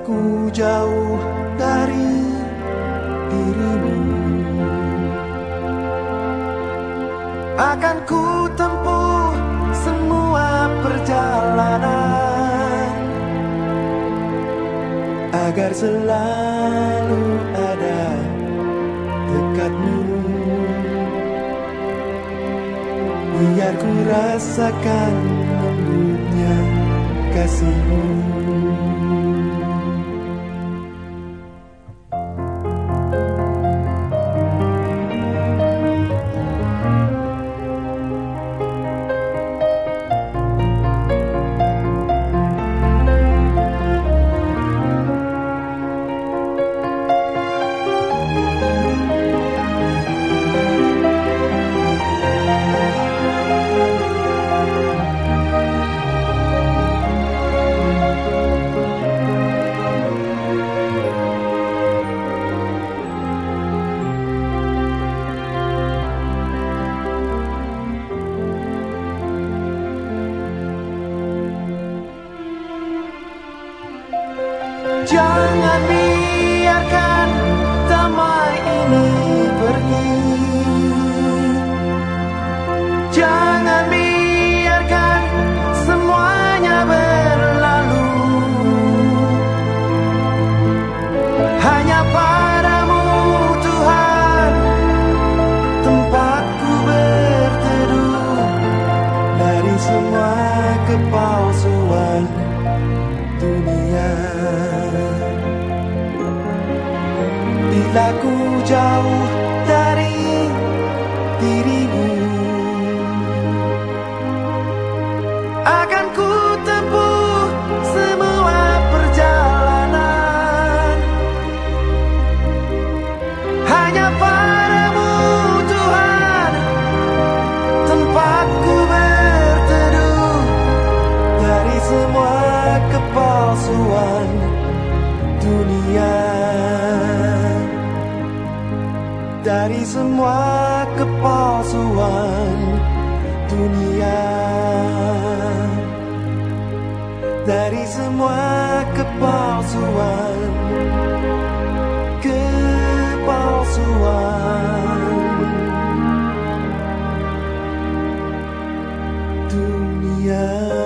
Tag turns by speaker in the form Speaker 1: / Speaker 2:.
Speaker 1: Bila ku jauh dari dirimu. Akan ku tempuh semua perjalanan Agar selalu ada dekatmu. Biar ku rasakan lembutnya kasihmu Jangan biarkan damai ini pergi. Jangan biarkan semuanya berlalu. Hanya padamu Tuhan Tempatku berteduh. Dari semua kepalsuan dunia. Bila ku jauh dari semua kepalsuan dunia. Dari semua kepalsuan kepalsuan dunia.